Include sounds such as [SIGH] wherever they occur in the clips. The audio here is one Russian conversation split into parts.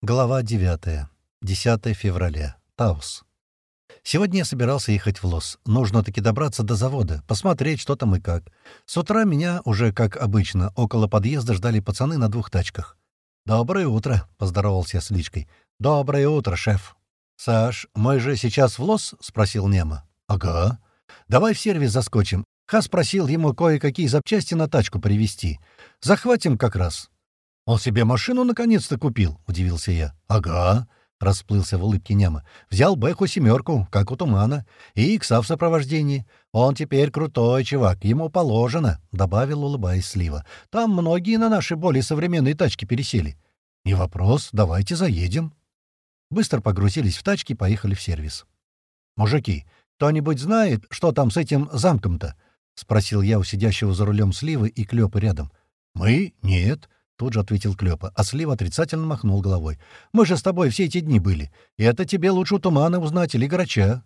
Глава 9. 10 февраля. Таус. Сегодня я собирался ехать в Лос. Нужно таки добраться до завода, посмотреть, что там и как. С утра меня уже, как обычно, около подъезда ждали пацаны на двух тачках. «Доброе утро», — поздоровался я с Личкой. «Доброе утро, шеф». «Саш, мы же сейчас в Лос?» — спросил Нема. «Ага. Давай в сервис заскочим. Хас просил ему кое-какие запчасти на тачку привезти. Захватим как раз». «Он себе машину наконец-то купил», — удивился я. «Ага», — расплылся в улыбке Няма. «Взял Бэху семерку, как у Тумана, и Икса в сопровождении. Он теперь крутой чувак, ему положено», — добавил, улыбаясь Слива. «Там многие на наши более современные тачки пересели». «Не вопрос, давайте заедем». Быстро погрузились в тачки и поехали в сервис. «Мужики, кто-нибудь знает, что там с этим замком-то?» — спросил я у сидящего за рулем Сливы и Клёпы рядом. «Мы? Нет. Тут же ответил Клёпа, а Слива отрицательно махнул головой. «Мы же с тобой все эти дни были. И это тебе лучше у Тумана узнать или Грача».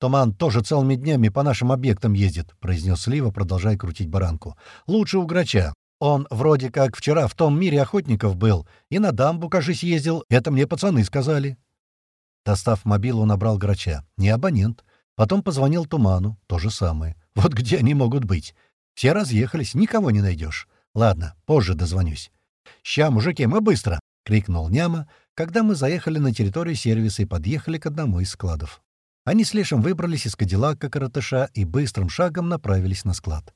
«Туман тоже целыми днями по нашим объектам ездит», — произнес Слива, продолжая крутить баранку. «Лучше у Грача. Он вроде как вчера в том мире охотников был, и на дамбу, кажись, ездил. Это мне пацаны сказали». Достав мобилу, набрал Грача. Не абонент. Потом позвонил Туману. То же самое. Вот где они могут быть? Все разъехались, никого не найдешь. Ладно, позже дозвонюсь. «Ща, мужики, мы быстро!» — крикнул Няма, когда мы заехали на территорию сервиса и подъехали к одному из складов. Они с Лешем выбрались из Кадиллака коротыша и быстрым шагом направились на склад.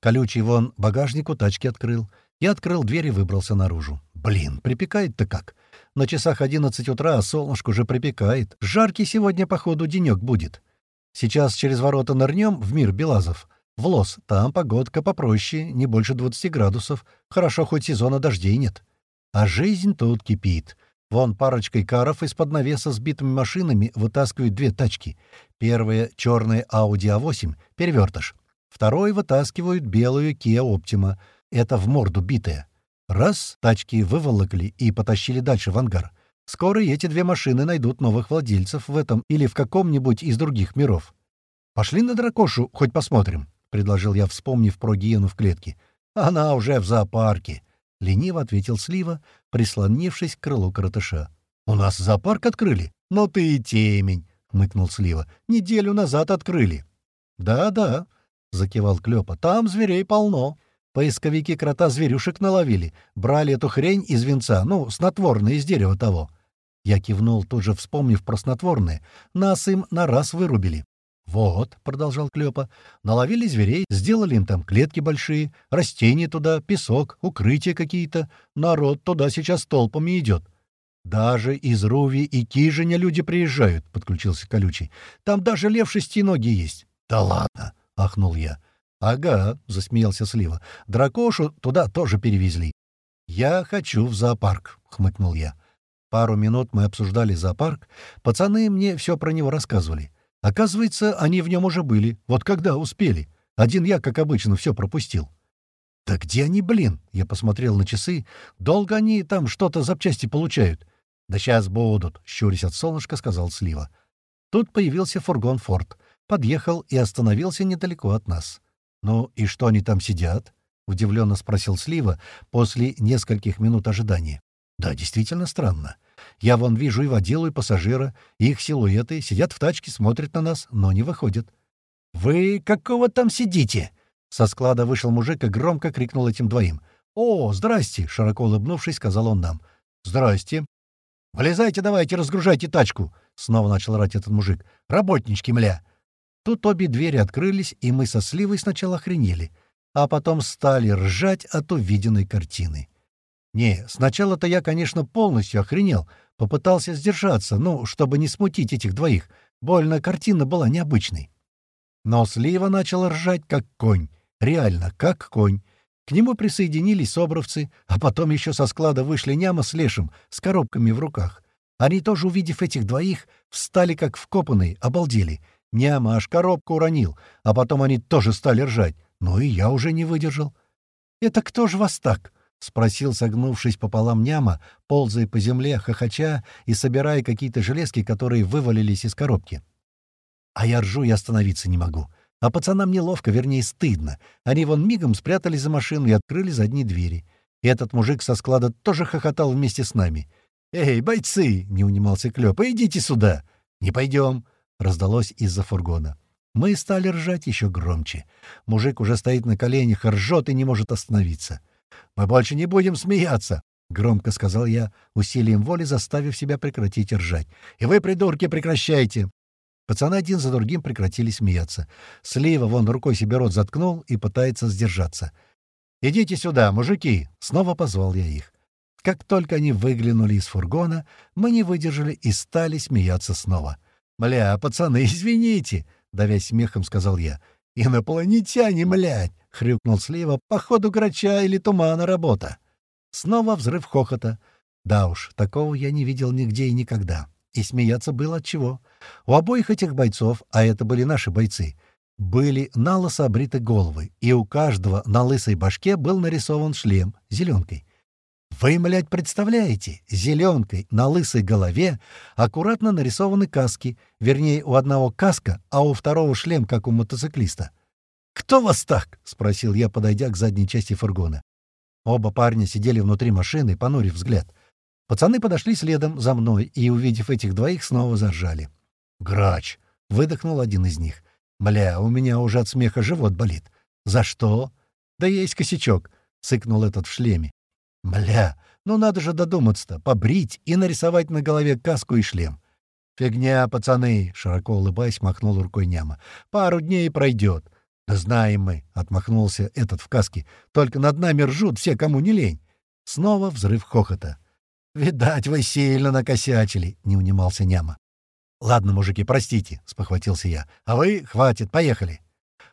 Колючий вон багажник у тачки открыл. Я открыл дверь и выбрался наружу. Блин, припекает-то как. На часах одиннадцать утра, а солнышко уже припекает. Жаркий сегодня, походу, денек будет. Сейчас через ворота нырнем в мир Белазов. В лос, там погодка попроще, не больше 20 градусов. Хорошо, хоть сезона дождей нет. А жизнь тут кипит. Вон парочкой каров из-под навеса с битыми машинами вытаскивают две тачки. Первая — черная Audi A8, перевертыш. Второй вытаскивают белую Kia Optima. Это в морду битая. Раз, тачки выволокли и потащили дальше в ангар. Скоро эти две машины найдут новых владельцев в этом или в каком-нибудь из других миров. Пошли на дракошу, хоть посмотрим предложил я, вспомнив про гиену в клетке. «Она уже в зоопарке», — лениво ответил Слива, прислонившись к крылу коротыша. «У нас зоопарк открыли? Ну ты и темень», — хмыкнул Слива. «Неделю назад открыли». «Да-да», — закивал Клёпа, — «там зверей полно. Поисковики крота-зверюшек наловили, брали эту хрень из венца, ну, снотворное из дерева того». Я кивнул, тут же вспомнив про снотворное. Нас им на раз вырубили. «Вот», — продолжал Клёпа, — «наловили зверей, сделали им там клетки большие, растения туда, песок, укрытия какие-то. Народ туда сейчас толпами идет». «Даже из Руви и Кижиня люди приезжают», — подключился Колючий. «Там даже лев шестиногий есть». «Да ладно», — ахнул я. «Ага», — засмеялся Слива. «Дракошу туда тоже перевезли». «Я хочу в зоопарк», — хмыкнул я. Пару минут мы обсуждали зоопарк. Пацаны мне все про него рассказывали. Оказывается, они в нем уже были. Вот когда успели. Один я, как обычно, все пропустил. «Да где они, блин?» — я посмотрел на часы. «Долго они там что-то запчасти получают?» «Да сейчас будут», — щурясь от солнышка, сказал Слива. Тут появился фургон «Форд». Подъехал и остановился недалеко от нас. «Ну и что они там сидят?» — удивленно спросил Слива после нескольких минут ожидания. «Да, действительно странно. Я вон вижу и водилу, и пассажира, и их силуэты, сидят в тачке, смотрят на нас, но не выходят. «Вы какого там сидите?» Со склада вышел мужик и громко крикнул этим двоим. «О, здрасте!» — широко улыбнувшись, сказал он нам. «Здрасте!» «Вылезайте давайте, разгружайте тачку!» — снова начал рать этот мужик. «Работнички, мля!» Тут обе двери открылись, и мы со Сливой сначала охренели, а потом стали ржать от увиденной картины. Не, сначала-то я, конечно, полностью охренел, попытался сдержаться, ну, чтобы не смутить этих двоих. Больно картина была необычной. Но Слива начал ржать, как конь. Реально, как конь. К нему присоединились собровцы, а потом еще со склада вышли Няма с Лешим, с коробками в руках. Они тоже, увидев этих двоих, встали как вкопанные, обалдели. Няма аж коробку уронил, а потом они тоже стали ржать. Ну и я уже не выдержал. «Это кто же вас так?» — спросил, согнувшись пополам няма, ползая по земле, хохоча и собирая какие-то железки, которые вывалились из коробки. А я ржу и остановиться не могу. А пацанам неловко, вернее, стыдно. Они вон мигом спрятались за машину и открыли задние двери. И этот мужик со склада тоже хохотал вместе с нами. «Эй, бойцы!» — не унимался Клёп. «Идите сюда!» «Не пойдем!» — раздалось из-за фургона. Мы стали ржать еще громче. Мужик уже стоит на коленях, ржет и не может остановиться. «Мы больше не будем смеяться!» — громко сказал я, усилием воли заставив себя прекратить ржать. «И вы, придурки, прекращайте!» Пацаны один за другим прекратили смеяться. Слива вон рукой себе рот заткнул и пытается сдержаться. «Идите сюда, мужики!» — снова позвал я их. Как только они выглянули из фургона, мы не выдержали и стали смеяться снова. «Бля, пацаны, [LAUGHS] извините!» — давясь смехом сказал я. «Инопланетяне, блядь!» — хрюкнул Слива. «Походу, грача или тумана работа». Снова взрыв хохота. Да уж, такого я не видел нигде и никогда. И смеяться было от чего. У обоих этих бойцов, а это были наши бойцы, были налысо обриты головы, и у каждого на лысой башке был нарисован шлем зеленкой. Вы, блядь, представляете, зеленкой на лысой голове аккуратно нарисованы каски, вернее, у одного каска, а у второго шлем, как у мотоциклиста. «Кто вас так?» — спросил я, подойдя к задней части фургона. Оба парня сидели внутри машины, понурив взгляд. Пацаны подошли следом за мной и, увидев этих двоих, снова заржали. «Грач!» — выдохнул один из них. «Бля, у меня уже от смеха живот болит». «За что?» «Да есть косячок», — цыкнул этот в шлеме. «Бля, ну надо же додуматься-то, побрить и нарисовать на голове каску и шлем». «Фигня, пацаны!» — широко улыбаясь, махнул рукой Няма. «Пару дней пройдет». «Да знаем мы», — отмахнулся этот в каске. «Только над нами ржут все, кому не лень». Снова взрыв хохота. «Видать, вы сильно накосячили», — не унимался Няма. «Ладно, мужики, простите», — спохватился я. «А вы, хватит, поехали».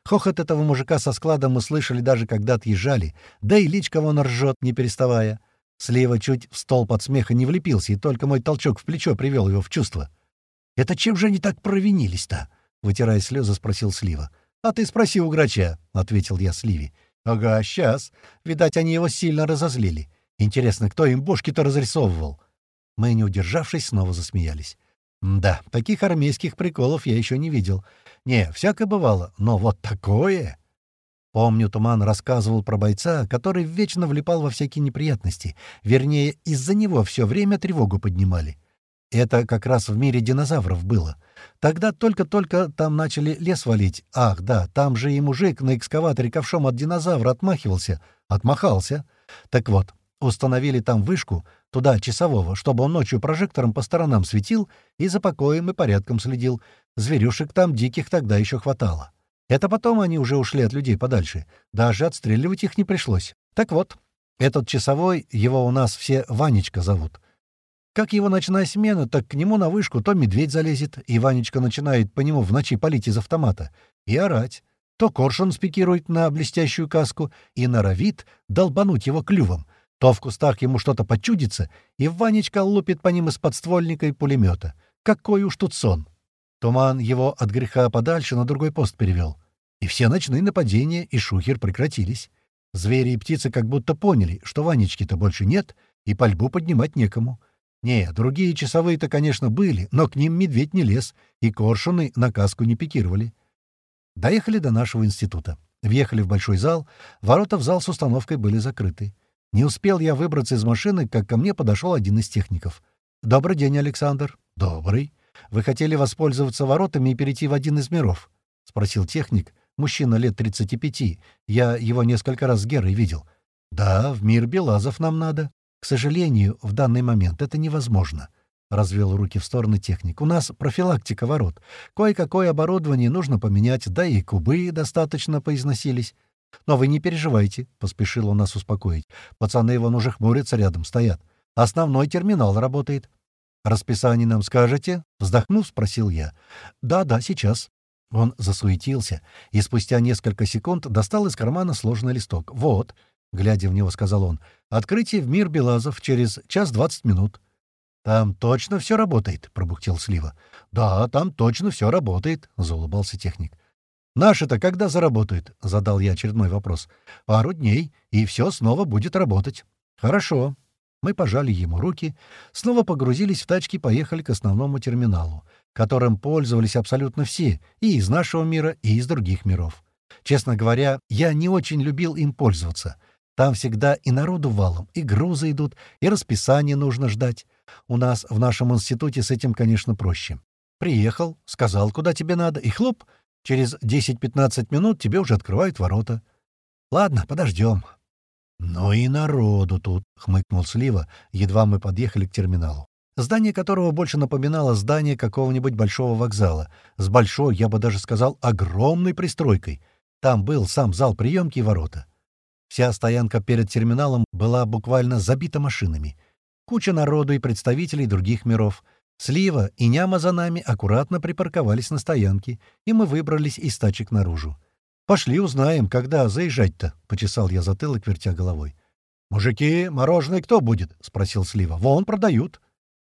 Хохот этого мужика со складом мы слышали даже когда отъезжали, да и личка вон ржет, не переставая. Слева чуть в столб от смеха не влепился, и только мой толчок в плечо привел его в чувство. «Это чем же они так провинились-то?» — вытирая слезы, спросил Слива. «А ты спроси у грача», — ответил я Сливе. «Ага, сейчас. Видать, они его сильно разозлили. Интересно, кто им бошки-то разрисовывал?» Мы, не удержавшись, снова засмеялись. Да, таких армейских приколов я еще не видел. Не, всякое бывало, но вот такое... Помню, Туман рассказывал про бойца, который вечно влипал во всякие неприятности. Вернее, из-за него все время тревогу поднимали. Это как раз в мире динозавров было. Тогда только-только там начали лес валить. Ах, да, там же и мужик на экскаваторе ковшом от динозавра отмахивался. Отмахался. Так вот, установили там вышку, туда часового, чтобы он ночью прожектором по сторонам светил и за покоем и порядком следил. Зверюшек там диких тогда еще хватало. Это потом они уже ушли от людей подальше. Даже отстреливать их не пришлось. Так вот, этот часовой, его у нас все Ванечка зовут. Как его ночная смена, так к нему на вышку то медведь залезет, и Ванечка начинает по нему в ночи палить из автомата и орать. То коршун спикирует на блестящую каску и норовит долбануть его клювом — то в кустах ему что-то почудится, и Ванечка лупит по ним из подствольника и пулемета. Какой уж тут сон! Туман его от греха подальше на другой пост перевел. И все ночные нападения и шухер прекратились. Звери и птицы как будто поняли, что Ванечки-то больше нет, и пальбу поднимать некому. Не, другие часовые-то, конечно, были, но к ним медведь не лез, и коршуны на каску не пикировали. Доехали до нашего института. Въехали в большой зал, ворота в зал с установкой были закрыты. Не успел я выбраться из машины, как ко мне подошел один из техников. «Добрый день, Александр». «Добрый. Вы хотели воспользоваться воротами и перейти в один из миров?» — спросил техник. Мужчина лет 35. Я его несколько раз с Герой видел. «Да, в мир Белазов нам надо. К сожалению, в данный момент это невозможно». — развел руки в стороны техник. «У нас профилактика ворот. Кое-какое оборудование нужно поменять, да и кубы достаточно поизносились. «Но вы не переживайте», — поспешил он нас успокоить. «Пацаны вон уже хмурятся рядом, стоят. Основной терминал работает». «Расписание нам скажете?» — вздохнув, спросил я. «Да-да, сейчас». Он засуетился и спустя несколько секунд достал из кармана сложный листок. «Вот», — глядя в него, сказал он, — «открытие в мир Белазов через час двадцать минут». «Там точно все работает», — пробухтел Слива. «Да, там точно все работает», — заулыбался техник. «Наши-то когда заработают?» — задал я очередной вопрос. «Пару дней, и все снова будет работать». «Хорошо». Мы пожали ему руки, снова погрузились в тачки и поехали к основному терминалу, которым пользовались абсолютно все, и из нашего мира, и из других миров. Честно говоря, я не очень любил им пользоваться. Там всегда и народу валом, и грузы идут, и расписание нужно ждать. У нас в нашем институте с этим, конечно, проще. Приехал, сказал, куда тебе надо, и хлоп, через 10-15 минут тебе уже открывают ворота. Ладно, подождем. «Ну и народу тут», — хмыкнул Слива, едва мы подъехали к терминалу. Здание которого больше напоминало здание какого-нибудь большого вокзала, с большой, я бы даже сказал, огромной пристройкой. Там был сам зал приемки и ворота. Вся стоянка перед терминалом была буквально забита машинами. Куча народу и представителей других миров. Слива и Няма за нами аккуратно припарковались на стоянке, и мы выбрались из тачек наружу. «Пошли узнаем, когда заезжать-то», — почесал я затылок, вертя головой. «Мужики, мороженое кто будет?» — спросил Слива. «Вон, продают».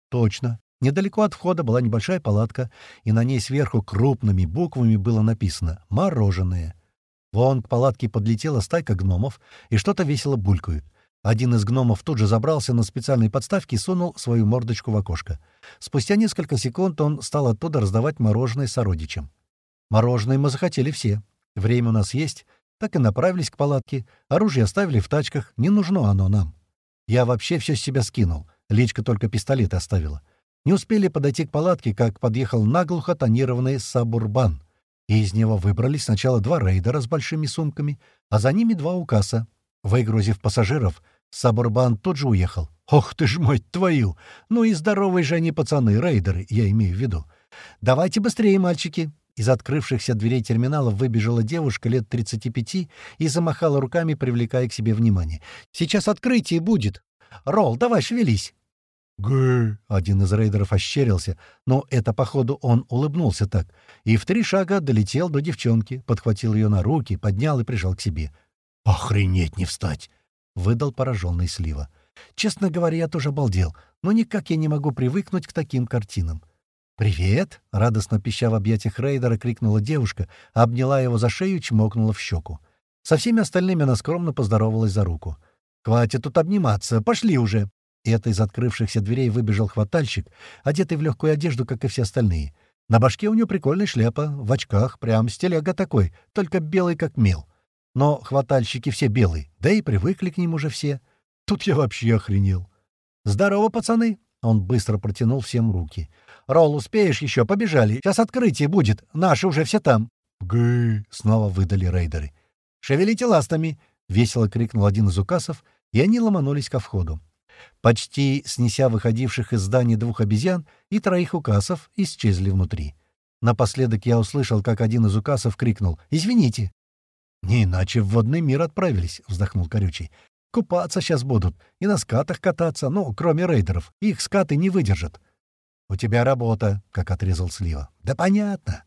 «Точно. Недалеко от входа была небольшая палатка, и на ней сверху крупными буквами было написано «Мороженое». Вон к палатке подлетела стайка гномов, и что-то весело булькают. Один из гномов тут же забрался на специальной подставке и сунул свою мордочку в окошко. Спустя несколько секунд он стал оттуда раздавать мороженое сородичам. Мороженое мы захотели все. Время у нас есть, так и направились к палатке. Оружие оставили в тачках, не нужно оно нам. Я вообще все с себя скинул. Личка только пистолет оставила. Не успели подойти к палатке, как подъехал наглухо тонированный сабурбан. И из него выбрались сначала два рейдера с большими сумками, а за ними два укаса. Выгрузив пассажиров, сабурбан тут же уехал. «Ох ты ж, мать твою! Ну и здоровые же они пацаны, рейдеры, я имею в виду. Давайте быстрее, мальчики!» Из открывшихся дверей терминала выбежала девушка лет 35 и замахала руками, привлекая к себе внимание. «Сейчас открытие будет! Ролл, давай шевелись!» «Гы!» — один из рейдеров ощерился, но это, походу, он улыбнулся так, и в три шага долетел до девчонки, подхватил ее на руки, поднял и прижал к себе. «Охренеть не встать!» — выдал пораженный Слива. «Честно говоря, я тоже обалдел, но никак я не могу привыкнуть к таким картинам. «Привет!» — радостно пища в объятиях рейдера крикнула девушка, обняла его за шею и чмокнула в щеку. Со всеми остальными она скромно поздоровалась за руку. «Хватит тут обниматься! Пошли уже!» Это из открывшихся дверей выбежал хватальщик, одетый в легкую одежду, как и все остальные. На башке у него прикольная шляпа, в очках, прям стиляга такой, только белый как мел. Но хватальщики все белые, да и привыкли к ним уже все. Тут я вообще охренел. «Здорово, пацаны!» Он быстро протянул всем руки. «Ролл, успеешь еще? Побежали. Сейчас открытие будет. Наши уже все там». «Гы!» — снова выдали рейдеры. «Шевелите ластами!» — весело крикнул один из указов, и они ломанулись ко входу. Почти снеся выходивших из здания двух обезьян и троих указов, исчезли внутри. Напоследок я услышал, как один из указов крикнул «Извините!» «Не иначе в водный мир отправились», — вздохнул Корючий. «Купаться сейчас будут и на скатах кататься, ну, кроме рейдеров. Их скаты не выдержат». «У тебя работа», — как отрезал Слива. «Да понятно.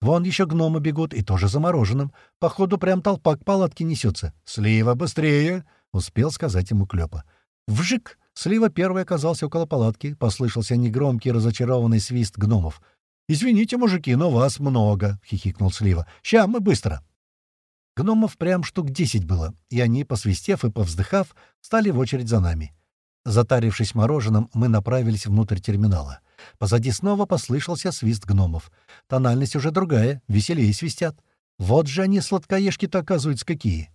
Вон еще гномы бегут, и тоже замороженным. Походу, прям толпа к палатке несется. Слива, быстрее!» — успел сказать ему Клёпа. Вжик! Слива первый оказался около палатки. Послышался негромкий разочарованный свист гномов. «Извините, мужики, но вас много», — хихикнул Слива. «Ща, мы быстро». Гномов прям штук десять было, и они, посвистев и повздыхав, стали в очередь за нами. Затарившись мороженым, мы направились внутрь терминала. Позади снова послышался свист гномов. Тональность уже другая, веселее свистят. Вот же они, сладкоежки-то, оказываются, какие.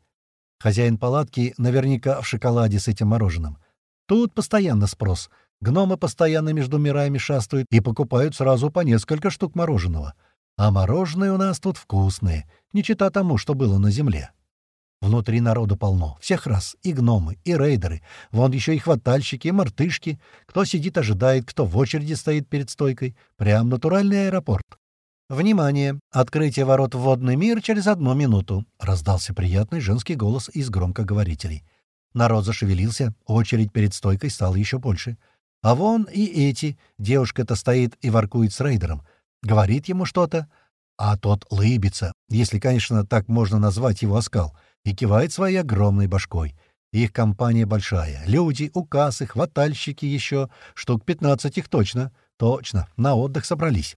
Хозяин палатки наверняка в шоколаде с этим мороженым. Тут постоянно спрос. Гномы постоянно между мирами шастают и покупают сразу по несколько штук мороженого. А мороженое у нас тут вкусное, не чита тому, что было на земле. Внутри народу полно. Всех раз. И гномы, и рейдеры. Вон еще и хватальщики, и мартышки. Кто сидит, ожидает, кто в очереди стоит перед стойкой. Прям натуральный аэропорт. «Внимание! Открытие ворот в водный мир через одну минуту!» — раздался приятный женский голос из громкоговорителей. Народ зашевелился, очередь перед стойкой стала еще больше. А вон и эти. Девушка-то стоит и воркует с рейдером. Говорит ему что-то, а тот лыбится, если, конечно, так можно назвать его оскал — и кивает своей огромной башкой. Их компания большая. Люди, указы, хватальщики еще. Штук 15 их точно. Точно. На отдых собрались.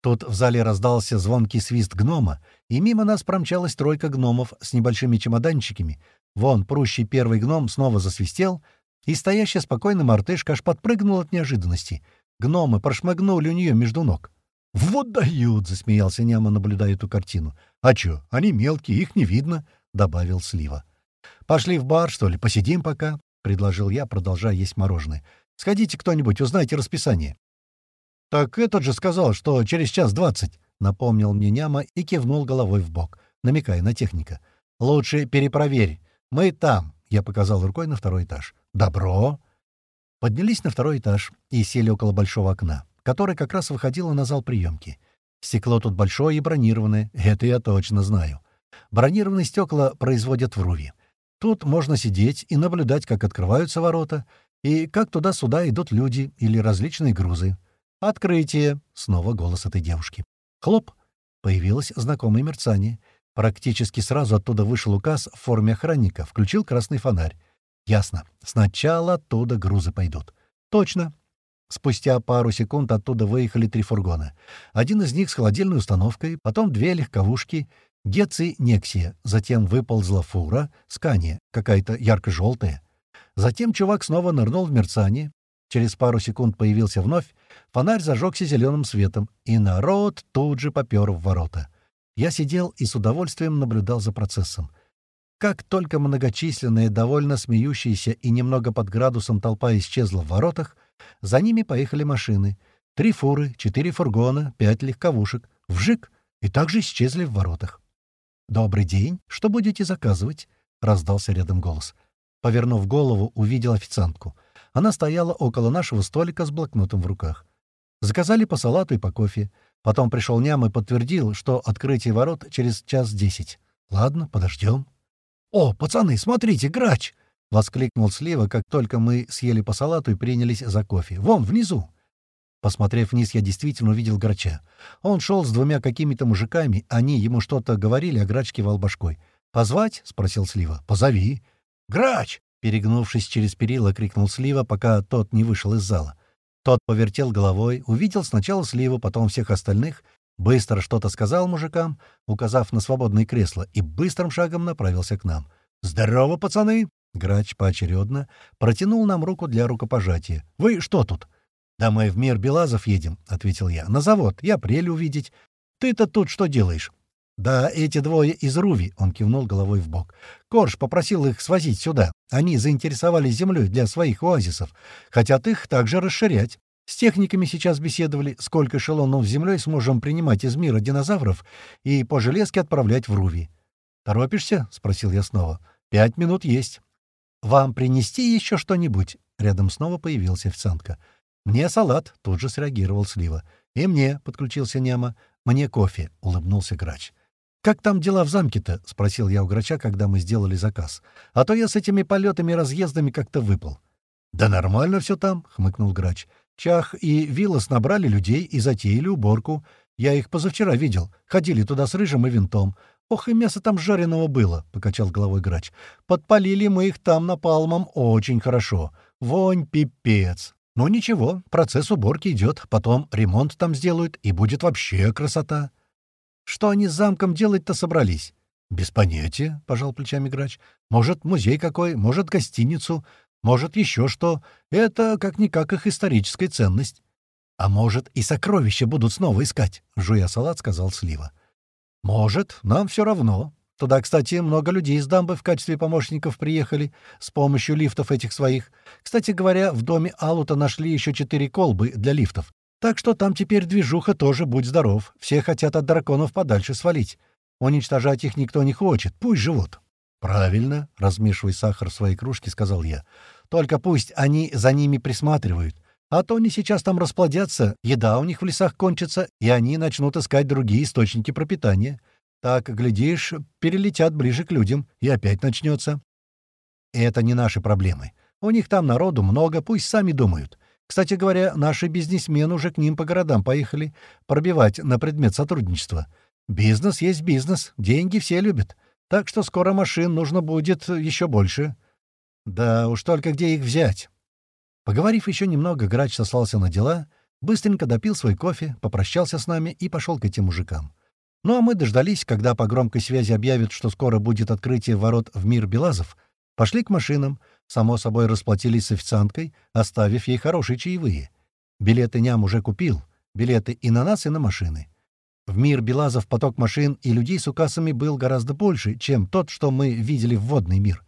Тут в зале раздался звонкий свист гнома, и мимо нас промчалась тройка гномов с небольшими чемоданчиками. Вон, прущий первый гном снова засвистел, и стоящая спокойно мартышка аж подпрыгнула от неожиданности. Гномы прошмыгнули у нее между ног. «Вот дают!» — засмеялся Няма, наблюдая эту картину. «А чё, они мелкие, их не видно», — добавил Слива. «Пошли в бар, что ли, посидим пока», — предложил я, продолжая есть мороженое. Сходите кто-нибудь, узнайте расписание». «Так этот же сказал, что через час двадцать», — напомнил мне няма и кивнул головой в бок, намекая на техника. «Лучше перепроверь. Мы там», — я показал рукой на второй этаж. «Добро». Поднялись на второй этаж и сели около большого окна, которое как раз выходило на зал приемки. Стекло тут большое и бронированное, это я точно знаю. Бронированные стекла производят в Руви. Тут можно сидеть и наблюдать, как открываются ворота, и как туда-сюда идут люди или различные грузы. «Открытие!» — снова голос этой девушки. «Хлоп!» — появилось знакомое мерцание. Практически сразу оттуда вышел указ в форме охранника, включил красный фонарь. «Ясно. Сначала оттуда грузы пойдут». «Точно. Спустя пару секунд оттуда выехали три фургона. Один из них с холодильной установкой, потом две легковушки Геци Нексия, затем выползла фура, Скания, какая-то ярко-желтая. Затем чувак снова нырнул в мерцание. Через пару секунд появился вновь, фонарь зажегся зеленым светом, и народ тут же попер в ворота. Я сидел и с удовольствием наблюдал за процессом. Как только многочисленная, довольно смеющаяся и немного под градусом толпа исчезла в воротах, за ними поехали машины. Три фуры, четыре фургона, пять легковушек. Вжик! И также исчезли в воротах. «Добрый день. Что будете заказывать?» — раздался рядом голос. Повернув голову, увидел официантку. Она стояла около нашего столика с блокнотом в руках. Заказали по салату и по кофе. Потом пришел ням и подтвердил, что открытие ворот через час десять. «Ладно, подождем». «О, пацаны, смотрите, грач!» — воскликнул Слива, как только мы съели по салату и принялись за кофе. «Вон, внизу!» Посмотрев вниз, я действительно увидел грача. Он шел с двумя какими-то мужиками, они ему что-то говорили, а грач кивал башкой. «Позвать?» — спросил Слива. «Позови». «Грач!» — перегнувшись через перила, крикнул Слива, пока тот не вышел из зала. Тот повертел головой, увидел сначала Сливу, потом всех остальных, быстро что-то сказал мужикам, указав на свободное кресло, и быстрым шагом направился к нам. «Здорово, пацаны!» Грач поочередно протянул нам руку для рукопожатия. «Вы что тут?» «Да мы в мир Белазов едем», — ответил я. «На завод. Я прель увидеть. Ты-то тут что делаешь?» «Да эти двое из Руви», — он кивнул головой в бок. «Корж попросил их свозить сюда. Они заинтересовались землей для своих оазисов. Хотят их также расширять. С техниками сейчас беседовали, сколько эшелонов землей сможем принимать из мира динозавров и по железке отправлять в Руви». «Торопишься?» — спросил я снова. «Пять минут есть». «Вам принести еще что-нибудь?» Рядом снова появилась официантка. «Мне салат», — тут же среагировал Слива. «И мне», — подключился Нема. «Мне кофе», — улыбнулся Грач. «Как там дела в замке-то?» — спросил я у Грача, когда мы сделали заказ. «А то я с этими полетами и разъездами как-то выпал». «Да нормально все там», — хмыкнул Грач. «Чах и Вилос набрали людей и затеяли уборку. Я их позавчера видел. Ходили туда с рыжим и винтом. Ох, и мясо там жареного было», — покачал головой Грач. «Подпалили мы их там напалмом очень хорошо. Вонь пипец. Ну ничего, процесс уборки идет, потом ремонт там сделают, и будет вообще красота. Что они с замком делать-то собрались? Без понятия, — пожал плечами грач. Может, музей какой, может, гостиницу, может, еще что. Это, как-никак, их историческая ценность. А может, и сокровища будут снова искать, — жуя салат, сказал Слива. Может, нам все равно, Туда, кстати, много людей из дамбы в качестве помощников приехали с помощью лифтов этих своих. Кстати говоря, в доме Алута нашли еще четыре колбы для лифтов. Так что там теперь движуха тоже будь здоров. Все хотят от драконов подальше свалить. Уничтожать их никто не хочет, пусть живут. «Правильно», — размешивая сахар в своей кружке, сказал я. «Только пусть они за ними присматривают. А то они сейчас там расплодятся, еда у них в лесах кончится, и они начнут искать другие источники пропитания. Так, глядишь, перелетят ближе к людям, и опять начнется. Это не наши проблемы. У них там народу много, пусть сами думают. Кстати говоря, наши бизнесмены уже к ним по городам поехали пробивать на предмет сотрудничества. Бизнес есть бизнес, деньги все любят. Так что скоро машин нужно будет еще больше. Да уж только где их взять? Поговорив еще немного, грач сослался на дела, быстренько допил свой кофе, попрощался с нами и пошел к этим мужикам. Ну а мы дождались, когда по громкой связи объявят, что скоро будет открытие ворот в мир Белазов, пошли к машинам, само собой расплатились с официанткой, оставив ей хорошие чаевые. Билеты ням уже купил, билеты и на нас, и на машины. В мир Белазов поток машин и людей с указами был гораздо больше, чем тот, что мы видели в водный мир.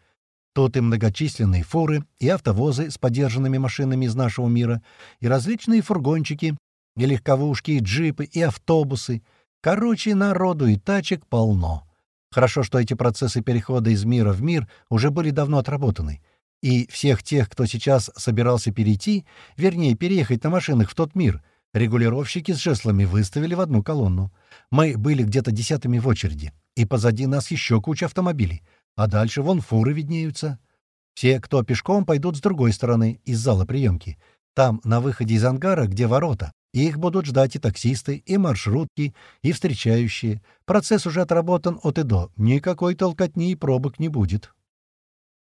Тут и многочисленные фуры, и автовозы с подержанными машинами из нашего мира, и различные фургончики, и легковушки, и джипы, и автобусы. Короче, народу и тачек полно. Хорошо, что эти процессы перехода из мира в мир уже были давно отработаны. И всех тех, кто сейчас собирался перейти, вернее, переехать на машинах в тот мир, регулировщики с жеслами выставили в одну колонну. Мы были где-то десятыми в очереди, и позади нас еще куча автомобилей, а дальше вон фуры виднеются. Все, кто пешком, пойдут с другой стороны, из зала приемки. Там, на выходе из ангара, где ворота, их будут ждать и таксисты, и маршрутки, и встречающие. Процесс уже отработан от и до. Никакой толкотни и пробок не будет.